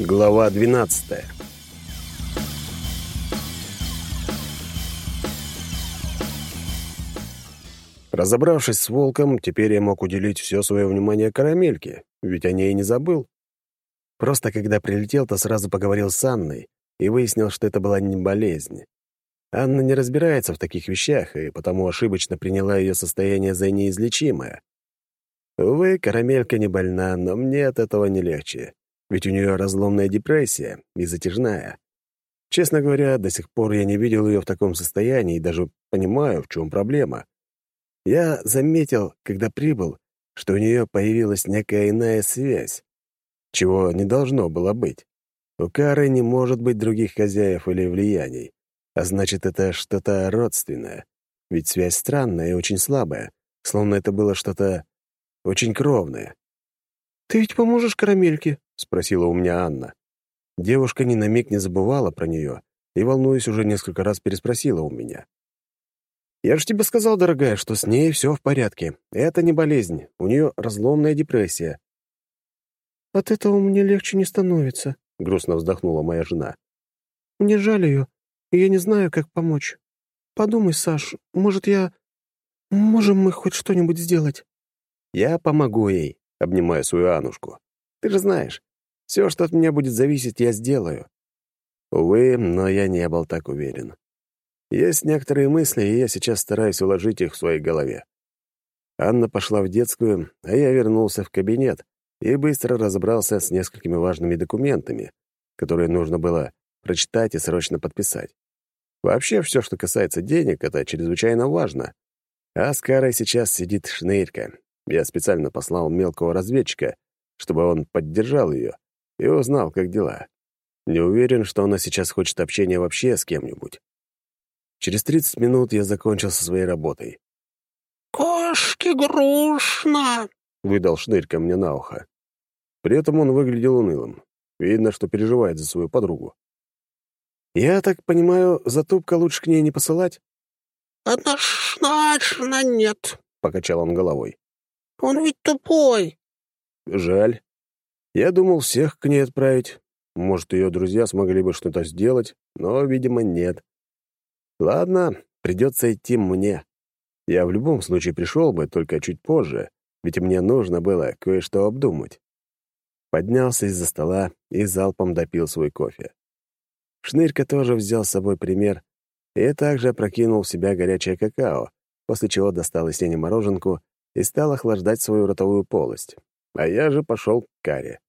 Глава 12 Разобравшись с волком, теперь я мог уделить все свое внимание карамельке, ведь о ней не забыл. Просто когда прилетел, то сразу поговорил с Анной и выяснил, что это была не болезнь. Анна не разбирается в таких вещах, и потому ошибочно приняла ее состояние за неизлечимое. Увы, карамелька не больна, но мне от этого не легче ведь у нее разломная депрессия и затяжная. Честно говоря, до сих пор я не видел ее в таком состоянии и даже понимаю, в чем проблема. Я заметил, когда прибыл, что у нее появилась некая иная связь, чего не должно было быть. У Кары не может быть других хозяев или влияний, а значит, это что-то родственное. Ведь связь странная и очень слабая, словно это было что-то очень кровное. «Ты ведь поможешь карамельке?» — спросила у меня Анна. Девушка ни на миг не забывала про нее и, волнуясь, уже несколько раз переспросила у меня. «Я же тебе сказал, дорогая, что с ней все в порядке. Это не болезнь, у нее разломная депрессия». «От этого мне легче не становится», — грустно вздохнула моя жена. «Мне жаль ее, и я не знаю, как помочь. Подумай, Саш, может, я... Можем мы хоть что-нибудь сделать?» «Я помогу ей», — обнимая свою Анушку. Ты же знаешь, все, что от меня будет зависеть, я сделаю. Увы, но я не был так уверен. Есть некоторые мысли, и я сейчас стараюсь уложить их в своей голове. Анна пошла в детскую, а я вернулся в кабинет и быстро разобрался с несколькими важными документами, которые нужно было прочитать и срочно подписать. Вообще, все, что касается денег, это чрезвычайно важно. А с Карой сейчас сидит шнырька. Я специально послал мелкого разведчика, чтобы он поддержал ее и узнал, как дела. Не уверен, что она сейчас хочет общения вообще с кем-нибудь. Через 30 минут я закончил со своей работой. «Кошки грустно!» — выдал Шнырька мне на ухо. При этом он выглядел унылым. Видно, что переживает за свою подругу. «Я так понимаю, затупка лучше к ней не посылать?» «Однозначно нет», — покачал он головой. «Он ведь тупой. Жаль. Я думал всех к ней отправить. Может, ее друзья смогли бы что-то сделать, но, видимо, нет. Ладно, придется идти мне. Я в любом случае пришел бы, только чуть позже, ведь мне нужно было кое-что обдумать. Поднялся из-за стола и залпом допил свой кофе. Шнырька тоже взял с собой пример и также опрокинул в себя горячее какао, после чего достал из тени мороженку и стал охлаждать свою ротовую полость. А я же пошел к Каре.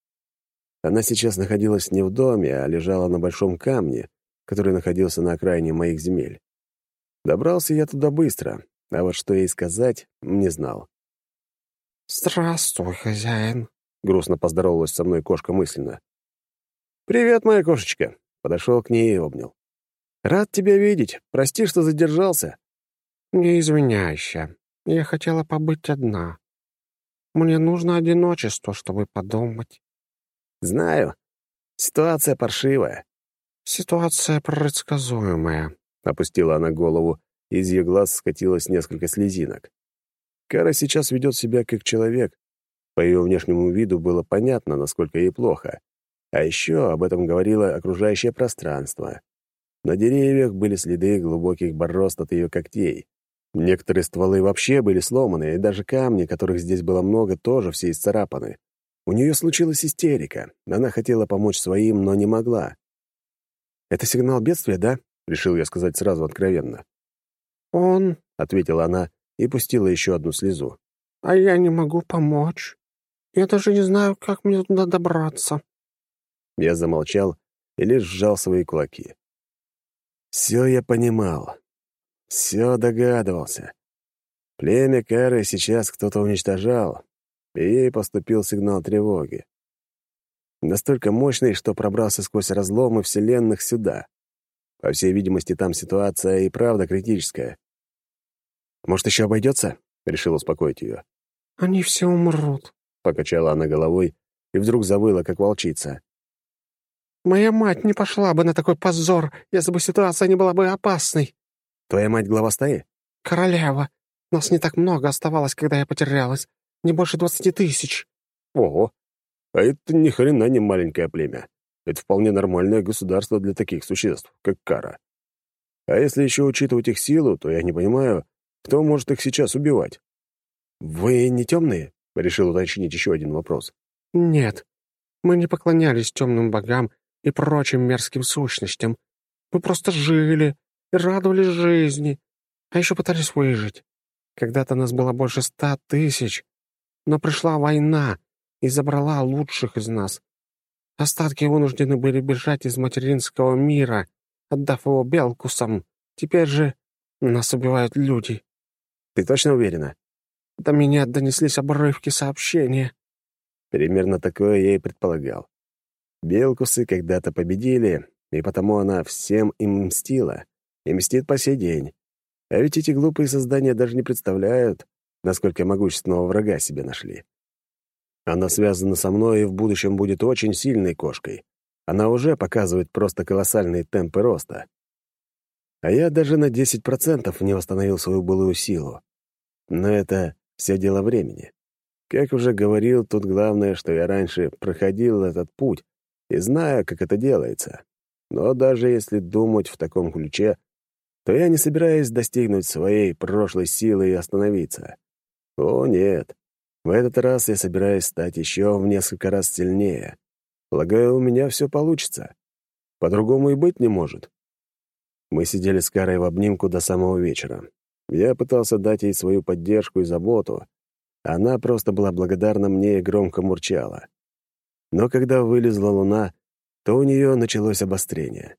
Она сейчас находилась не в доме, а лежала на большом камне, который находился на окраине моих земель. Добрался я туда быстро, а вот что ей сказать, не знал. «Здравствуй, хозяин», — грустно поздоровалась со мной кошка мысленно. «Привет, моя кошечка», — подошел к ней и обнял. «Рад тебя видеть. Прости, что задержался». «Не извиняйся. Я хотела побыть одна. Мне нужно одиночество, чтобы подумать. Знаю. Ситуация паршивая. Ситуация предсказуемая. Опустила она голову, и из ее глаз скатилось несколько слезинок. Кара сейчас ведет себя как человек. По ее внешнему виду было понятно, насколько ей плохо. А еще об этом говорило окружающее пространство. На деревьях были следы глубоких борозд от ее когтей. Некоторые стволы вообще были сломаны, и даже камни, которых здесь было много, тоже все исцарапаны. У нее случилась истерика. Она хотела помочь своим, но не могла. «Это сигнал бедствия, да?» — решил я сказать сразу откровенно. «Он», — ответила она и пустила еще одну слезу. «А я не могу помочь. Я даже не знаю, как мне туда добраться». Я замолчал и лишь сжал свои кулаки. Все я понимал. Все догадывался. Племя Кары сейчас кто-то уничтожал, и ей поступил сигнал тревоги. Настолько мощный, что пробрался сквозь разломы вселенных сюда. По всей видимости, там ситуация и правда критическая. «Может, еще обойдется?» — решил успокоить ее. «Они все умрут», — покачала она головой и вдруг завыла, как волчица. «Моя мать не пошла бы на такой позор, если бы ситуация не была бы опасной». Твоя мать глава стаи? Королева. Нас не так много оставалось, когда я потерялась. Не больше двадцати тысяч. Ого. А это ни хрена не маленькое племя. Это вполне нормальное государство для таких существ, как Кара. А если еще учитывать их силу, то я не понимаю, кто может их сейчас убивать. «Вы не темные?» — решил уточнить еще один вопрос. «Нет, мы не поклонялись темным богам и прочим мерзким сущностям. Мы просто жили радовались жизни, а еще пытались выжить. Когда-то нас было больше ста тысяч, но пришла война и забрала лучших из нас. Остатки вынуждены были бежать из материнского мира, отдав его Белкусам. Теперь же нас убивают люди. Ты точно уверена? До меня донеслись обрывки сообщения. Примерно такое я и предполагал. Белкусы когда-то победили, и потому она всем им мстила, и мстит по сей день. А ведь эти глупые создания даже не представляют, насколько могущественного врага себе нашли. Она связана со мной и в будущем будет очень сильной кошкой. Она уже показывает просто колоссальные темпы роста. А я даже на 10% не восстановил свою былую силу. Но это все дело времени. Как уже говорил, тут главное, что я раньше проходил этот путь и знаю, как это делается. Но даже если думать в таком ключе, то я не собираюсь достигнуть своей прошлой силы и остановиться. О, нет. В этот раз я собираюсь стать еще в несколько раз сильнее. Полагаю, у меня все получится. По-другому и быть не может. Мы сидели с Карой в обнимку до самого вечера. Я пытался дать ей свою поддержку и заботу. Она просто была благодарна мне и громко мурчала. Но когда вылезла луна, то у нее началось обострение.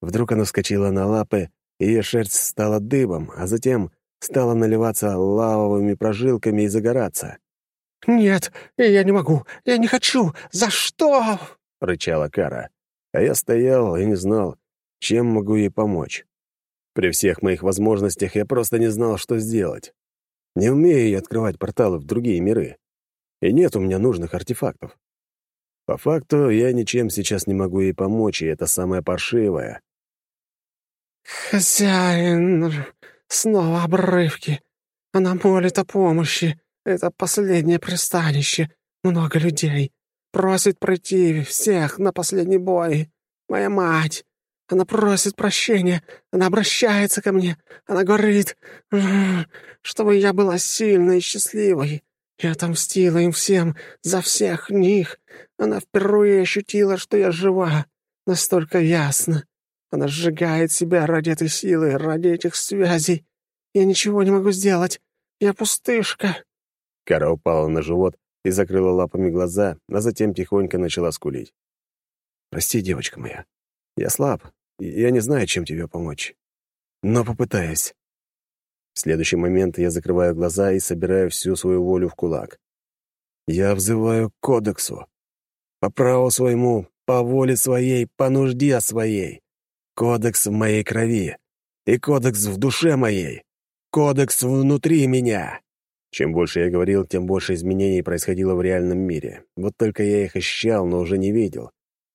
Вдруг она вскочила на лапы ее шерсть стала дыбом, а затем стала наливаться лавовыми прожилками и загораться. «Нет, я не могу, я не хочу! За что?» — рычала Кара. А я стоял и не знал, чем могу ей помочь. При всех моих возможностях я просто не знал, что сделать. Не умею я открывать порталы в другие миры. И нет у меня нужных артефактов. По факту, я ничем сейчас не могу ей помочь, и это самое паршивое. «Хозяин, снова обрывки. Она молит о помощи. Это последнее пристанище. Много людей. Просит пройти всех на последний бой. Моя мать. Она просит прощения. Она обращается ко мне. Она говорит, чтобы я была сильной и счастливой. Я отомстила им всем за всех них. Она впервые ощутила, что я жива. Настолько ясно. Она сжигает себя ради этой силы, ради этих связей. Я ничего не могу сделать. Я пустышка». Кара упала на живот и закрыла лапами глаза, а затем тихонько начала скулить. «Прости, девочка моя. Я слаб, я не знаю, чем тебе помочь. Но попытаюсь». В следующий момент я закрываю глаза и собираю всю свою волю в кулак. Я взываю к кодексу. По праву своему, по воле своей, по нужде своей. Кодекс в моей крови. И кодекс в душе моей. Кодекс внутри меня. Чем больше я говорил, тем больше изменений происходило в реальном мире. Вот только я их ощущал, но уже не видел.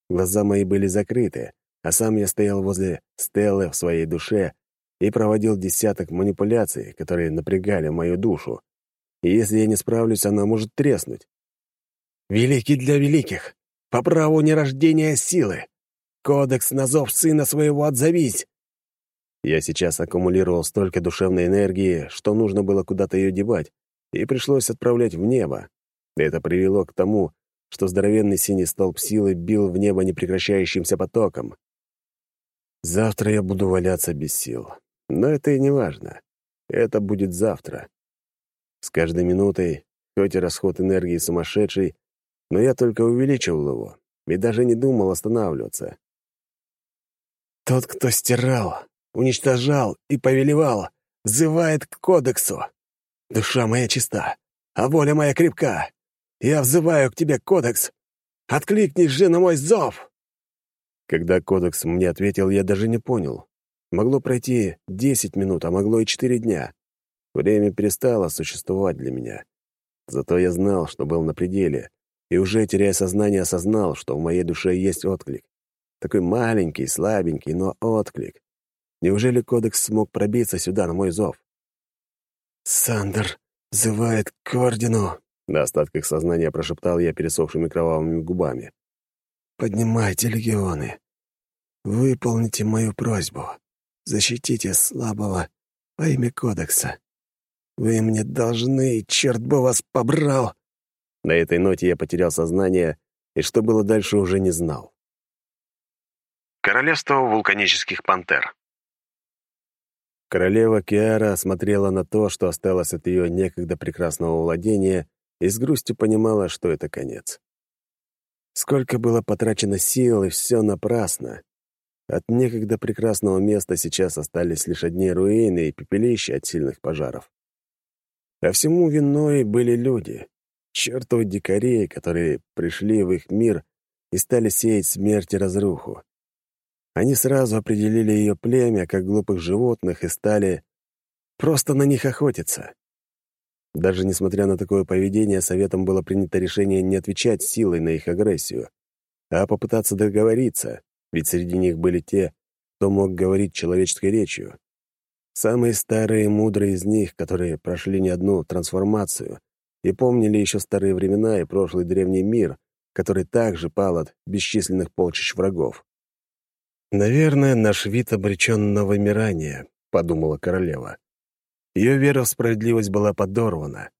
Глаза мои были закрыты, а сам я стоял возле Стеллы в своей душе и проводил десяток манипуляций, которые напрягали мою душу. И если я не справлюсь, она может треснуть. «Великий для великих! По праву нерождения силы! Кодекс на зов сына своего отзовись!» Я сейчас аккумулировал столько душевной энергии, что нужно было куда-то ее девать, и пришлось отправлять в небо. Это привело к тому, что здоровенный синий столб силы бил в небо непрекращающимся потоком. Завтра я буду валяться без сил. Но это и не важно. Это будет завтра. С каждой минутой, хоть и расход энергии сумасшедший, но я только увеличивал его и даже не думал останавливаться. Тот, кто стирал, уничтожал и повелевал, взывает к кодексу. Душа моя чиста, а воля моя крепка. Я взываю к тебе, кодекс. Откликнись же на мой зов!» Когда кодекс мне ответил, я даже не понял. Могло пройти десять минут, а могло и четыре дня. Время перестало существовать для меня. Зато я знал, что был на пределе, и уже, теряя сознание, осознал, что в моей душе есть отклик. Такой маленький, слабенький, но отклик. Неужели кодекс смог пробиться сюда, на мой зов? «Сандер взывает к ордену», — на остатках сознания прошептал я пересохшими кровавыми губами. поднимайте легионы. Выполните мою просьбу. Защитите слабого во имя Кодекса. Вы мне должны, черт бы вас побрал!» На этой ноте я потерял сознание, и что было дальше, уже не знал. Королевство вулканических пантер Королева Киара смотрела на то, что осталось от ее некогда прекрасного владения, и с грустью понимала, что это конец. Сколько было потрачено сил, и все напрасно. От некогда прекрасного места сейчас остались лишь одни руины и пепелища от сильных пожаров. А всему виной были люди, чертовы дикари, которые пришли в их мир и стали сеять смерть и разруху. Они сразу определили ее племя как глупых животных и стали просто на них охотиться. Даже несмотря на такое поведение, Советом было принято решение не отвечать силой на их агрессию, а попытаться договориться, ведь среди них были те, кто мог говорить человеческой речью. Самые старые и мудрые из них, которые прошли не одну трансформацию и помнили еще старые времена и прошлый древний мир, который также пал от бесчисленных полчищ врагов. «Наверное, наш вид обречен на вымирание», — подумала королева. Ее вера в справедливость была подорвана.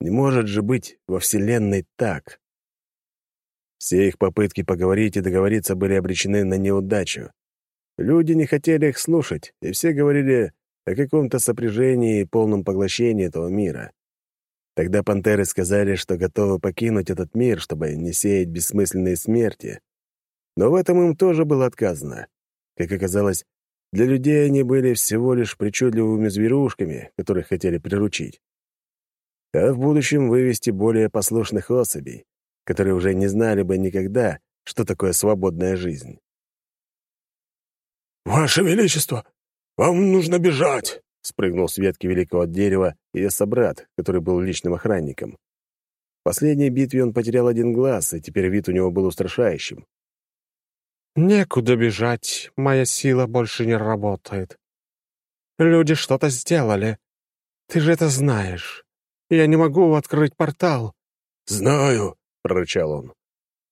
Не может же быть во Вселенной так. Все их попытки поговорить и договориться были обречены на неудачу. Люди не хотели их слушать, и все говорили о каком-то сопряжении и полном поглощении этого мира. Тогда пантеры сказали, что готовы покинуть этот мир, чтобы не сеять бессмысленные смерти. Но в этом им тоже было отказано. Как оказалось, для людей они были всего лишь причудливыми зверушками, которых хотели приручить. А в будущем вывести более послушных особей, которые уже не знали бы никогда, что такое свободная жизнь. «Ваше Величество, вам нужно бежать!» — спрыгнул с ветки великого дерева ее собрат, который был личным охранником. В последней битве он потерял один глаз, и теперь вид у него был устрашающим. «Некуда бежать, моя сила больше не работает. Люди что-то сделали. Ты же это знаешь. Я не могу открыть портал». «Знаю», — прорычал он.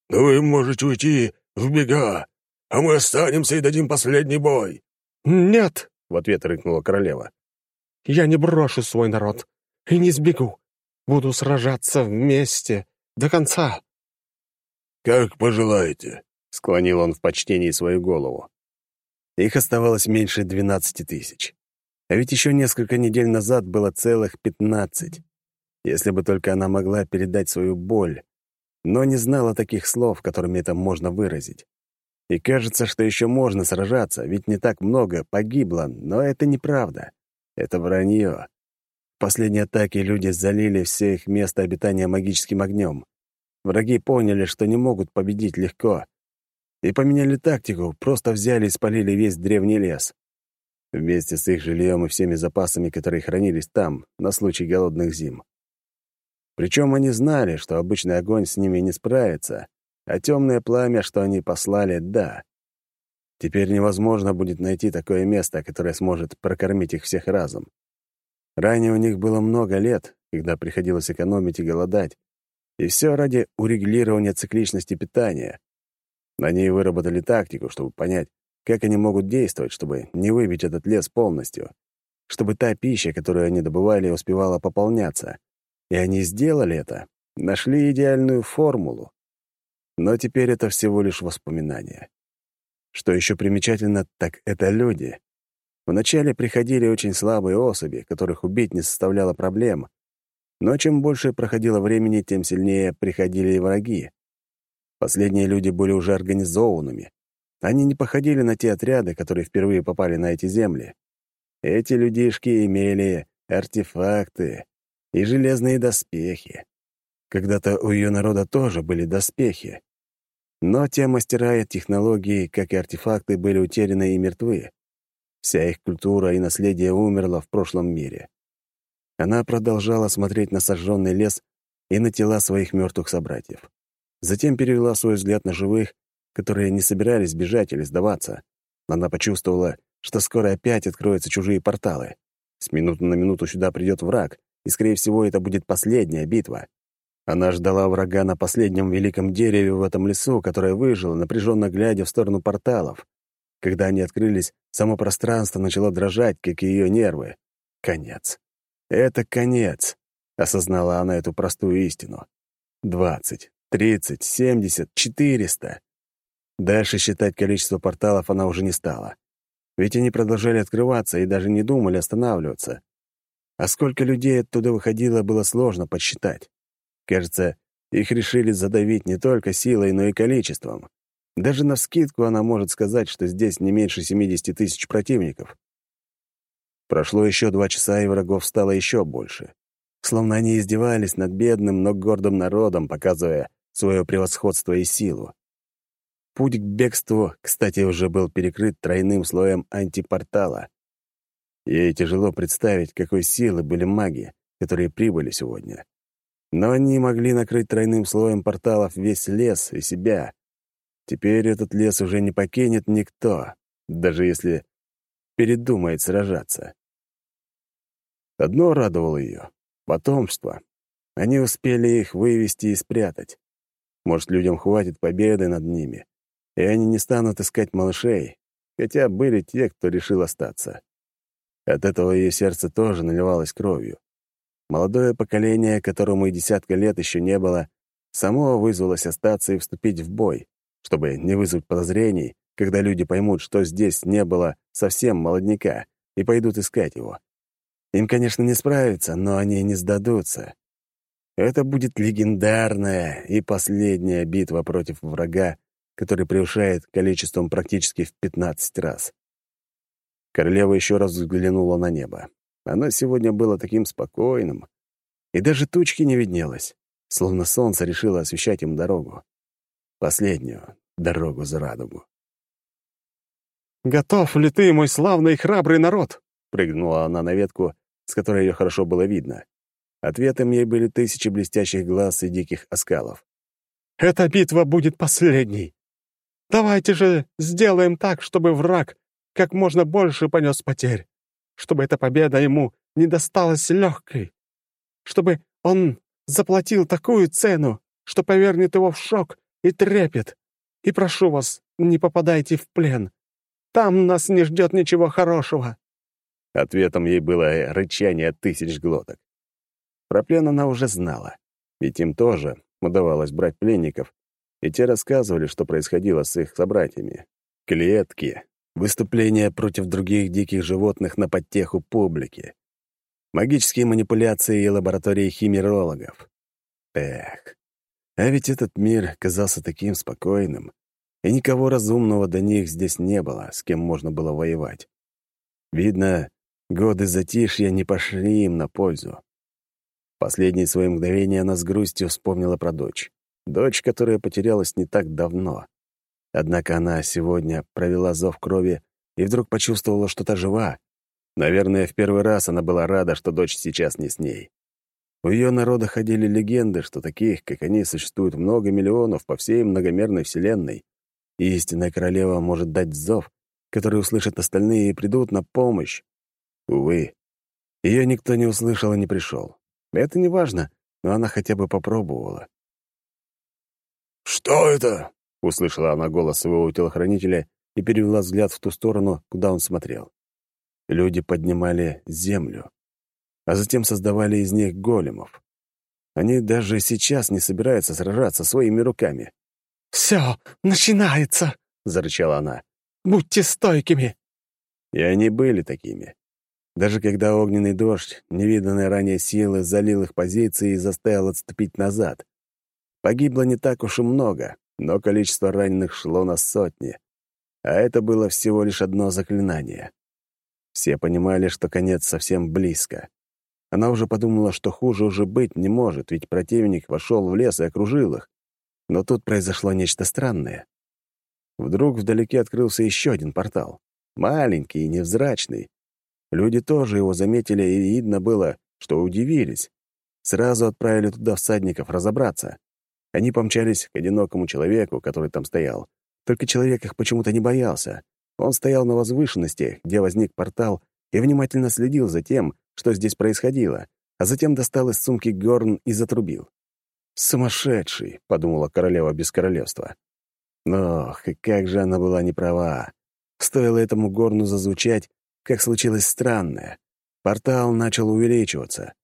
«Но вы можете уйти в бега, а мы останемся и дадим последний бой». «Нет», — в ответ рыкнула королева. «Я не брошу свой народ и не сбегу. Буду сражаться вместе до конца». «Как пожелаете», — склонил он в почтении свою голову. Их оставалось меньше двенадцати тысяч. А ведь еще несколько недель назад было целых пятнадцать. Если бы только она могла передать свою боль, но не знала таких слов, которыми это можно выразить. И кажется, что еще можно сражаться, ведь не так много погибло, но это неправда. Это вранье. В последней атаке люди залили все их место обитания магическим огнем. Враги поняли, что не могут победить легко, и поменяли тактику, просто взяли и спалили весь древний лес. Вместе с их жильем и всеми запасами, которые хранились там, на случай голодных зим. Причем они знали, что обычный огонь с ними не справится, а темное пламя, что они послали, да. Теперь невозможно будет найти такое место, которое сможет прокормить их всех разом. Ранее у них было много лет, когда приходилось экономить и голодать, и все ради урегулирования цикличности питания. Они выработали тактику, чтобы понять, как они могут действовать, чтобы не выбить этот лес полностью, чтобы та пища, которую они добывали, успевала пополняться. И они сделали это, нашли идеальную формулу. Но теперь это всего лишь воспоминания. Что еще примечательно, так это люди. Вначале приходили очень слабые особи, которых убить не составляло проблем. Но чем больше проходило времени, тем сильнее приходили и враги. Последние люди были уже организованными. Они не походили на те отряды, которые впервые попали на эти земли. Эти людишки имели артефакты и железные доспехи. Когда-то у ее народа тоже были доспехи. Но те мастера и технологии, как и артефакты, были утеряны и мертвы. Вся их культура и наследие умерло в прошлом мире. Она продолжала смотреть на сожженный лес и на тела своих мертвых собратьев. Затем перевела свой взгляд на живых, которые не собирались бежать или сдаваться. Она почувствовала, что скоро опять откроются чужие порталы. С минуты на минуту сюда придет враг, и, скорее всего, это будет последняя битва. Она ждала врага на последнем великом дереве в этом лесу, которое выжило, напряженно глядя в сторону порталов. Когда они открылись, само пространство начало дрожать, как и ее нервы. Конец. Это конец, осознала она эту простую истину. Двадцать, тридцать, семьдесят, четыреста. Дальше считать количество порталов она уже не стала. Ведь они продолжали открываться и даже не думали останавливаться. А сколько людей оттуда выходило, было сложно подсчитать. Кажется, их решили задавить не только силой, но и количеством. Даже на скидку она может сказать, что здесь не меньше 70 тысяч противников. Прошло еще два часа, и врагов стало еще больше. Словно они издевались над бедным, но гордым народом, показывая свое превосходство и силу. Путь к бегству, кстати, уже был перекрыт тройным слоем антипортала. Ей тяжело представить, какой силы были маги, которые прибыли сегодня. Но они могли накрыть тройным слоем порталов весь лес и себя. Теперь этот лес уже не покинет никто, даже если передумает сражаться. Одно радовало ее — потомство. Они успели их вывести и спрятать. Может, людям хватит победы над ними, и они не станут искать малышей, хотя были те, кто решил остаться. От этого ее сердце тоже наливалось кровью. Молодое поколение, которому и десятка лет еще не было, само вызвалось остаться и вступить в бой, чтобы не вызвать подозрений, когда люди поймут, что здесь не было совсем молодняка, и пойдут искать его. Им, конечно, не справиться, но они не сдадутся. Это будет легендарная и последняя битва против врага, который превышает количеством практически в 15 раз. Королева еще раз взглянула на небо. Оно сегодня было таким спокойным, и даже тучки не виднелось, словно солнце решило освещать им дорогу. Последнюю дорогу за радугу. «Готов ли ты, мой славный и храбрый народ?» — прыгнула она на ветку, с которой ее хорошо было видно. Ответом ей были тысячи блестящих глаз и диких оскалов. «Эта битва будет последней. Давайте же сделаем так, чтобы враг как можно больше понес потерь чтобы эта победа ему не досталась легкой, чтобы он заплатил такую цену, что повернет его в шок и трепет. И прошу вас, не попадайте в плен. Там нас не ждет ничего хорошего». Ответом ей было рычание тысяч глоток. Про плен она уже знала, ведь им тоже удавалось брать пленников, и те рассказывали, что происходило с их собратьями. Клетки, Выступления против других диких животных на подтеху публики. Магические манипуляции и лаборатории химерологов. Эх, а ведь этот мир казался таким спокойным, и никого разумного до них здесь не было, с кем можно было воевать. Видно, годы затишья не пошли им на пользу. Последние свои мгновения она с грустью вспомнила про дочь. Дочь, которая потерялась не так давно. Однако она сегодня провела зов крови и вдруг почувствовала, что та жива. Наверное, в первый раз она была рада, что дочь сейчас не с ней. У ее народа ходили легенды, что таких, как они, существует много миллионов по всей многомерной вселенной. И истинная королева может дать зов, который услышат остальные и придут на помощь. Увы, ее никто не услышал и не пришел. Это не важно, но она хотя бы попробовала. «Что это?» — услышала она голос своего телохранителя и перевела взгляд в ту сторону, куда он смотрел. Люди поднимали землю, а затем создавали из них големов. Они даже сейчас не собираются сражаться своими руками. «Все, начинается!» — зарычала она. «Будьте стойкими!» И они были такими. Даже когда огненный дождь, невиданной ранее силы, залил их позиции и заставил отступить назад. Погибло не так уж и много, но количество раненых шло на сотни, а это было всего лишь одно заклинание. Все понимали, что конец совсем близко. Она уже подумала, что хуже уже быть не может, ведь противник вошел в лес и окружил их. Но тут произошло нечто странное. Вдруг вдалеке открылся еще один портал. Маленький и невзрачный. Люди тоже его заметили, и видно было, что удивились. Сразу отправили туда всадников разобраться. Они помчались к одинокому человеку, который там стоял. Только человек их почему-то не боялся. Он стоял на возвышенности, где возник портал, и внимательно следил за тем, что здесь происходило, а затем достал из сумки горн и затрубил. «Сумасшедший», — подумала королева без королевства. И как же она была не права. Стоило этому горну зазвучать, как случилось странное. Портал начал увеличиваться.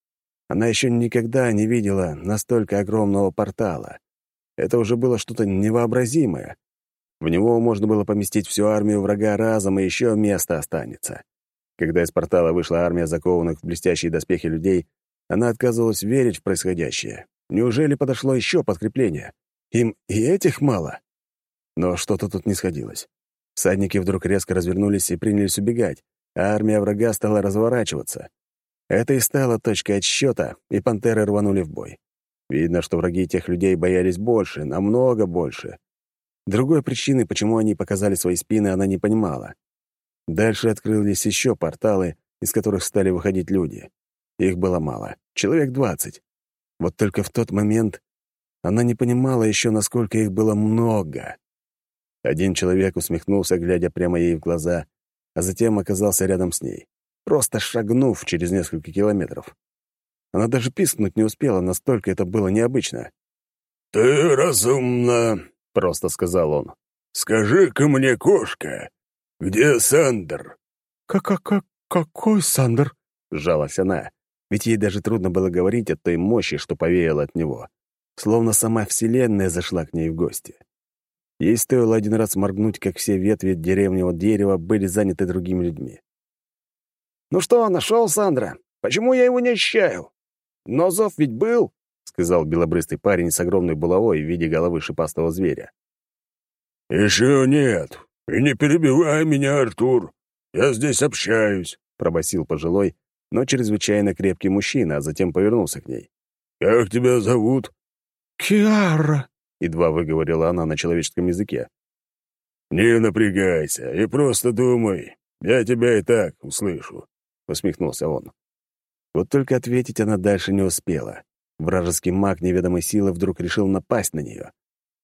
Она еще никогда не видела настолько огромного портала. Это уже было что-то невообразимое. В него можно было поместить всю армию врага разом, и еще место останется. Когда из портала вышла армия закованных в блестящие доспехи людей, она отказывалась верить в происходящее. Неужели подошло еще подкрепление? Им и этих мало? Но что-то тут не сходилось. Всадники вдруг резко развернулись и принялись убегать, а армия врага стала разворачиваться. Это и стало точкой отсчета, и пантеры рванули в бой. Видно, что враги тех людей боялись больше, намного больше. Другой причины, почему они показали свои спины, она не понимала. Дальше открылись еще порталы, из которых стали выходить люди. Их было мало, человек двадцать. Вот только в тот момент она не понимала еще, насколько их было много. Один человек усмехнулся, глядя прямо ей в глаза, а затем оказался рядом с ней, просто шагнув через несколько километров. Она даже пискнуть не успела, настолько это было необычно. «Ты разумна», — просто сказал он. «Скажи-ка мне, кошка, где Сандер?» «Как-как-как? Какой Сандер?» — сжалась она, ведь ей даже трудно было говорить от той мощи, что повеяло от него. Словно сама Вселенная зашла к ней в гости. Ей стоило один раз моргнуть, как все ветви деревнего дерева были заняты другими людьми. «Ну что, нашел Сандра? Почему я его не ощущаю? Но зов ведь был!» — сказал белобрыстый парень с огромной булавой в виде головы шипастого зверя. «Еще нет. И не перебивай меня, Артур. Я здесь общаюсь», — пробасил пожилой, но чрезвычайно крепкий мужчина, а затем повернулся к ней. «Как тебя зовут?» «Киара», — едва выговорила она на человеческом языке. «Не напрягайся и просто думай. Я тебя и так услышу», — усмехнулся он. Вот только ответить она дальше не успела. Вражеский маг неведомой силы вдруг решил напасть на нее.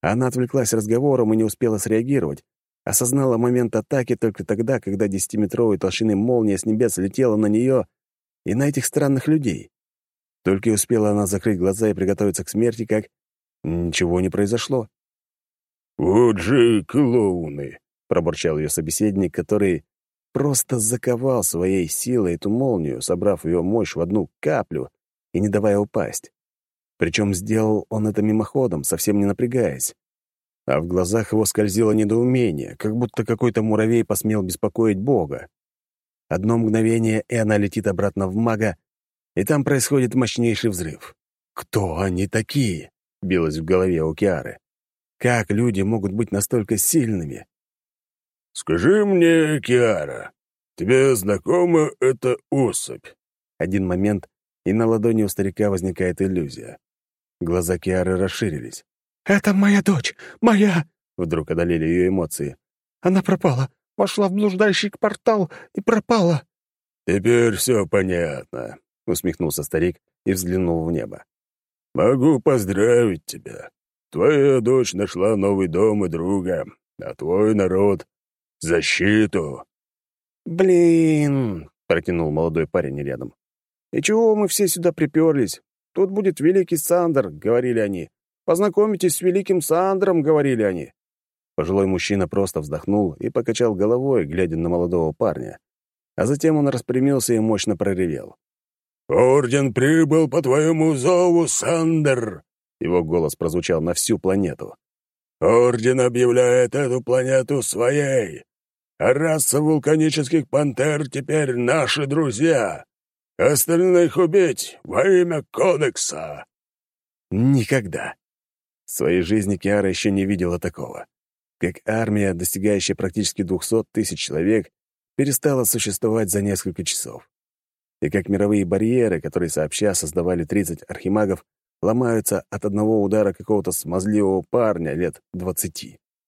Она отвлеклась разговором и не успела среагировать. Осознала момент атаки только тогда, когда десятиметровой толщины молния с небес летела на нее и на этих странных людей. Только успела она закрыть глаза и приготовиться к смерти, как Ничего не произошло. «Вот же клоуны!» — пробурчал ее собеседник, который просто заковал своей силой эту молнию, собрав ее мощь в одну каплю и не давая упасть. Причем сделал он это мимоходом, совсем не напрягаясь. А в глазах его скользило недоумение, как будто какой-то муравей посмел беспокоить Бога. Одно мгновение, и она летит обратно в мага, и там происходит мощнейший взрыв. Кто они такие? Билось в голове у Киары. Как люди могут быть настолько сильными? «Скажи мне, Киара, тебе знакома эта особь?» Один момент, и на ладони у старика возникает иллюзия. Глаза Киары расширились. «Это моя дочь! Моя!» Вдруг одолели ее эмоции. «Она пропала, вошла в блуждающий портал и пропала!» «Теперь все понятно», — усмехнулся старик и взглянул в небо. «Могу поздравить тебя. Твоя дочь нашла новый дом и друга, а твой народ — защиту». «Блин!» — протянул молодой парень рядом. «И чего мы все сюда приперлись? Тут будет великий Сандер», — говорили они. «Познакомитесь с великим Сандром», — говорили они. Пожилой мужчина просто вздохнул и покачал головой, глядя на молодого парня. А затем он распрямился и мощно проревел. «Орден прибыл по твоему зову, Сандер!» Его голос прозвучал на всю планету. «Орден объявляет эту планету своей, а раса вулканических пантер теперь наши друзья. Остальных убить во имя Кодекса!» Никогда. В своей жизни Киара еще не видела такого. Как армия, достигающая практически двухсот тысяч человек, перестала существовать за несколько часов и как мировые барьеры, которые сообща создавали 30 архимагов, ломаются от одного удара какого-то смазливого парня лет двадцати.